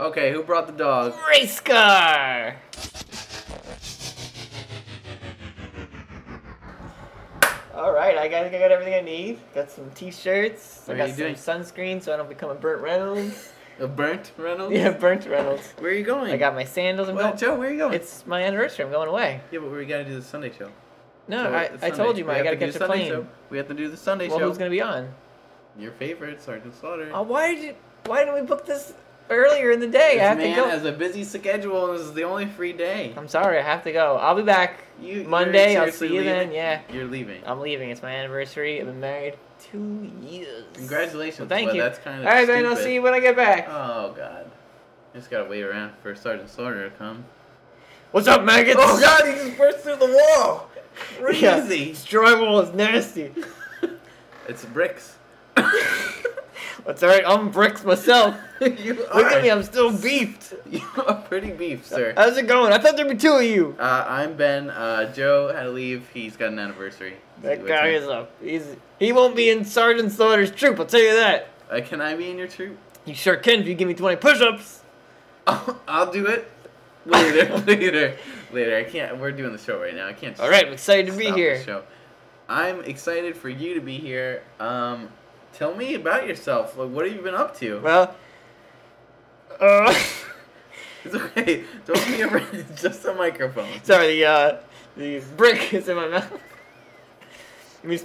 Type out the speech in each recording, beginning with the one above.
Okay, who brought the dog? Race car. All right, I got, I got everything I need. Got some t-shirts. What I got some doing? sunscreen so I don't become a burnt Reynolds. A burnt Reynolds? yeah, burnt Reynolds. Where are you going? I got my sandals. I'm What, going. Joe, where are you going? It's my anniversary. I'm going away. Yeah, but we gotta do the Sunday show. No, So I, it's I told you, We man. I gotta get to do catch the a Sunday plane. show. We have to do the Sunday Well, show. who's gonna be on? Your favorite, Sergeant Slaughter. Oh, why did you? Why didn't we book this earlier in the day? This I have man to go. has a busy schedule and this is the only free day. I'm sorry, I have to go. I'll be back You, Monday. I'll see you then. Yeah, You're leaving. I'm leaving. It's my anniversary. I've been married two years. Congratulations. Well, thank you. That's kind of All right, man. I'll see you when I get back. Oh God. Just gotta wait around for Sergeant Slaughter to come. What's up, maggots? Oh God! He just burst through the wall. Crazy. Yeah, this drywall is nasty. It's bricks. That's alright. I'm bricks myself. Look at me. I'm still beefed. You are pretty beef, sir. How's it going? I thought there'd be two of you. Uh, I'm Ben. Uh, Joe had to leave. He's got an anniversary. That guy is up. He's he won't be in Sergeant Slaughter's troop. I'll tell you that. Uh, can I be in your troop? You sure can if you give me 20 push-ups. I'll do it later. later. Later. I can't. We're doing the show right now. I can't. All right, I'm excited to be here. show. I'm excited for you to be here. Um, tell me about yourself. Like, what have you been up to? Well, uh, It's okay. Don't be afraid. It's just a microphone. sorry, the uh, the brick is in my mouth. Let me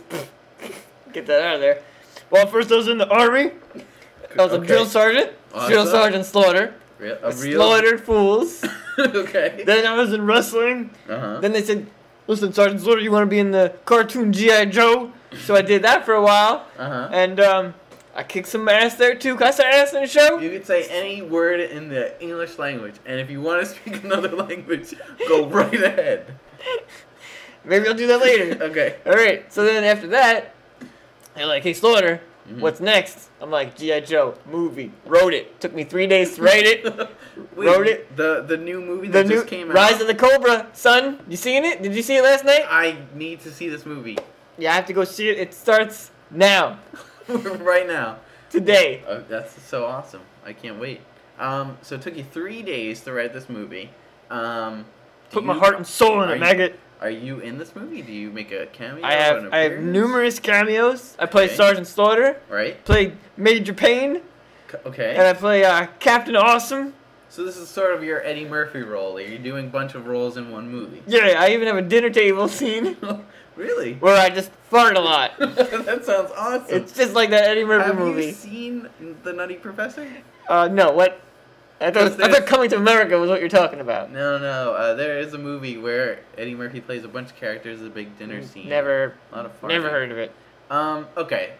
get that out of there. Well, first I was in the army. I was a drill sergeant. Drill sergeant slaughter. Re- A real. Slaughtered fools. okay. then I was in wrestling. Uh huh. Then they said, "Listen, Sergeant Slaughter, you want to be in the cartoon GI Joe?" So I did that for a while, Uh huh. and um, I kicked some ass there too. Can I say ass in the show? You could say any word in the English language, and if you want to speak another language, go right ahead. Maybe I'll do that later. Okay. All right. So then after that, they're like, "Hey Slaughter, Mhm. what's next?" I'm like, "GI Joe movie." Wrote it. Took me three days to write it. Wait, Wrote it. The the new movie the that new just came out. Rise of the Cobra, son. You seen it? Did you see it last night? I need to see this movie Yeah, I have to go see it. It starts now, right now. today. Oh, that's so awesome! I can't wait. Um, so it took you three days to write this movie. Um, Put my heart and soul in it, maggot. Are you in this movie? Do you make a cameo? I have I have numerous cameos. I play Okay. Sergeant Slaughter, Right. play Major Payne, C- Okay. and I play uh, Captain Awesome. So this is sort of your Eddie Murphy role. You're doing a bunch of roles in one movie. Yeah, I even have a dinner table scene really? where I just fart a lot. that sounds awesome. It's just like that Eddie Murphy Have movie. Have you seen The Nutty Professor? Uh, no, what? I thought, I thought Coming to America was what you're talking about. No, no. Uh, there is a movie where Eddie Murphy plays a bunch of characters, at a big dinner scene. Never, A lot of fun. never heard of it. Um. Okay.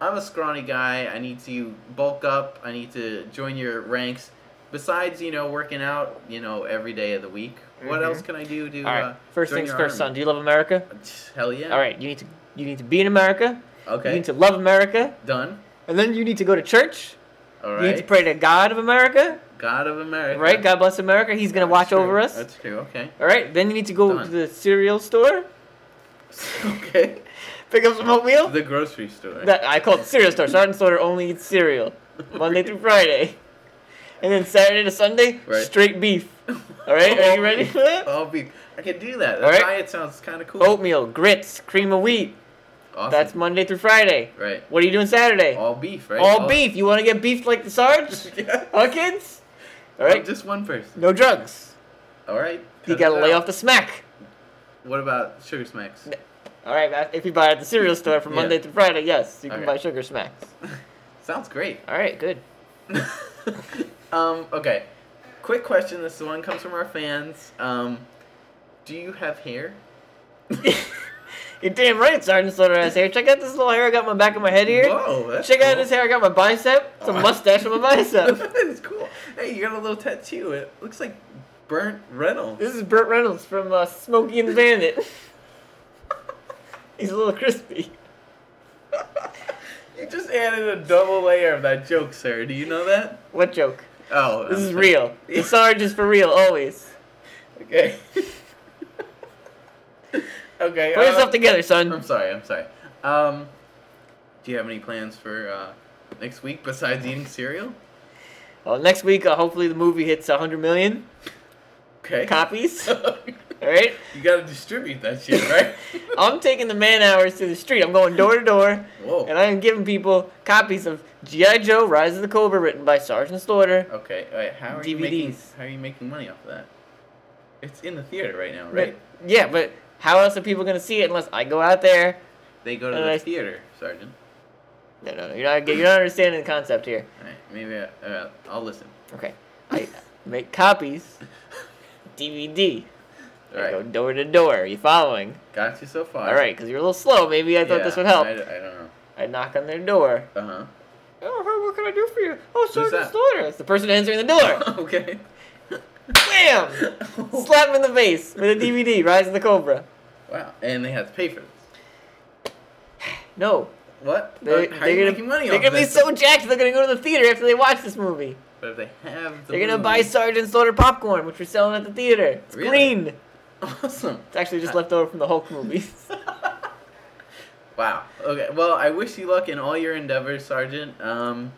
I'm a scrawny guy. I need to bulk up. I need to join your ranks. Besides, you know, working out, you know, every day of the week. What Mhm. else can I do to? All right, Uh, first things first, son. Do you love America? Hell yeah. All right, you need to you need to be in America. Okay you need to love America, Done. and then you need to go to church. All You need to pray to God of America. God of America. Right? God bless America. He's gonna That's watch true. over us. That's true. Okay. All right. Then you need to go Done. to the cereal store, okay. pick up some oatmeal. The grocery store. That I call it cereal store. Sergeant Slaughter only eats cereal, Monday through Friday, and then Saturday to Sunday Right. straight beef. All right. Are you ready for that? All beef. I can do that. All right. diet sounds kind of cool. Oatmeal, grits, cream of wheat. awesome. That's Monday through Friday. right. What are you doing Saturday? All beef, right? All beef. You want to get beef like the Sarge? yeah. Huh, kids? All right. Just one person. No drugs. All right. You gotta lay off the smack. What about sugar smacks? All right, if you buy at the cereal store from Yeah. Monday through Friday, yes, you can Okay. buy sugar smacks. Sounds great. All right, good. um. Okay. Quick question. This one comes from our fans. Um, do you have hair? You're damn right, Sergeant Slaughter has hair. Check out this little hair I got on the back of my head here. Whoa, that's Check out this hair I got on my bicep. It's a Oh. mustache on my bicep. That's cool. Hey, you got a little tattoo. It looks like burnt Reynolds. This is Burt Reynolds from uh, Smokey and the Bandit. He's a little crispy. You just added a double layer of that joke, sir. Do you know that? What joke? Oh, This I'm is sorry. real. The Sarge is for real, always. Okay. okay. Put uh, yourself together, son. I'm sorry. I'm sorry. Um, do you have any plans for uh, next week besides eating cereal? Well, next week, uh, hopefully the movie hits 100 million Okay. copies. All right. you gotta distribute that shit, right? I'm taking the man hours to the street. I'm going door to door, Whoa. and I am giving people copies of G.I. Joe: Rise of the Cobra, written by Sergeant Slaughter. Okay. Wait, how are you making? How are you making money off of that? It's in the theater right now, right? But- yeah, but how else are people gonna see it unless I go out there? They go to the I- theater, Sergeant. No, no, no. You're not. You're not understanding the concept here. All right. Maybe I, uh, I'll listen. Okay. I make copies, DVD. All go door to door. Are you following? Got you so far. All right, because you're a little slow. Maybe I thought Yeah, this would help. I, I don't know. I knock on their door. Uh huh. Oh, what can I do for you? Oh, Sergeant? Slaughter. It's the person answering the door. okay. Bam! Slap him in the face with a DVD, Rise of the Cobra. Wow. And they have to pay for this. No. What? They're, How are they're you gonna, making money they're gonna be so jacked they're gonna go to the theater after they watch this movie. But if they have the They're gonna buy Sergeant Slaughter popcorn, which we're selling at the theater. It's Really? green. Awesome. It's actually just left over from the Hulk movies. Wow. Okay. Well, I wish you luck in all your endeavors, Sergeant. Um,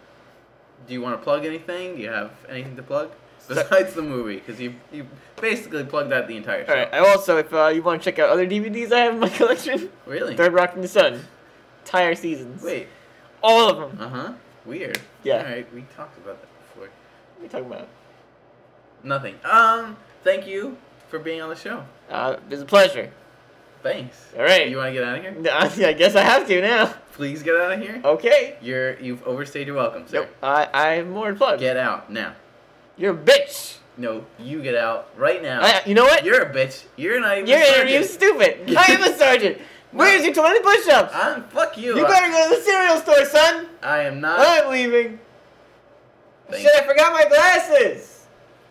do you want to plug anything? Do you have anything to plug besides the movie? Because you you basically plugged out the entire show. Alright, I also, if uh, you want to check out other DVDs I have in my collection, Really? Third Rock from the Sun. Entire seasons. Wait. All of them. Uh huh. Weird. Yeah. All right. We talked about that before. What are you talking about? Nothing. Um. Thank you for being on the show. Uh, it was a pleasure. Thanks. Alright. You want to get out of here? I guess I have to now. Please get out of here. Okay. You're you've overstayed your welcome, sir. Nope. I, I have more to plug. Get out now. You're a bitch. No, you get out right now. I, you know what? You're a bitch. You're not even. Your a sergeant. interview's stupid. I am a sergeant. Where's your 20 push-ups? I'm fuck you. You better go to the cereal store, son. I am not. I'm leaving. Thank- Shit, I forgot my glasses.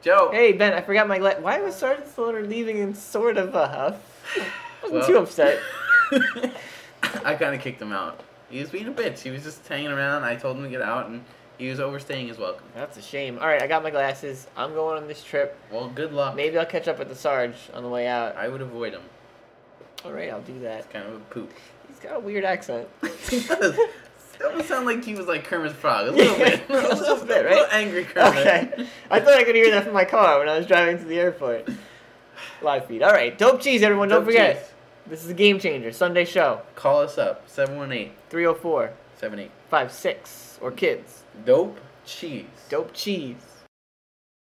Hey, Ben, I forgot my. Why was Sergeant Slaughter leaving in sort of a huff? I wasn't Well- too upset. I kind of kicked him out. He was being a bitch. He was just hanging around. I told him to get out, and he was overstaying his welcome. That's a shame. All right, I got my glasses. I'm going on this trip. Well, good luck. Maybe I'll catch up with the Sarge on the way out. I would avoid him. All right, I'll do that. Kind of a poop. He's got a weird accent. It almost sound like he was like Kermit's frog. A little bit. a little bit, A little right? angry Kermit. Okay. I thought I could hear that from my car when I was driving to the airport. Live feed. All right, dope cheese, everyone. Don't forget. cheese. This is a game changer. Sunday show. Call us up. 718 304 78. 56 or kids. Dope cheese. Dope cheese.